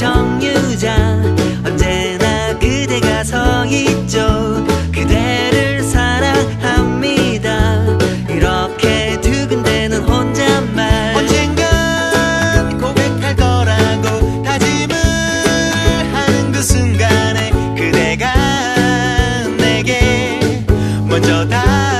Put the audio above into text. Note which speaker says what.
Speaker 1: 정유자 언제나 그대가 서 있죠. 그대를 사랑합니다. 이렇게 두근대는 혼잣말.
Speaker 2: 언젠간 고백할 거라고 다짐을 하는 그 순간에 그대가 내게 먼저 다